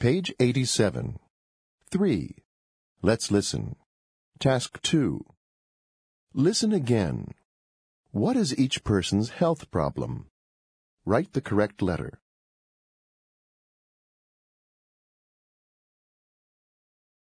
Page 87. 3. Let's listen. Task 2. Listen again. What is each person's health problem? Write the correct letter.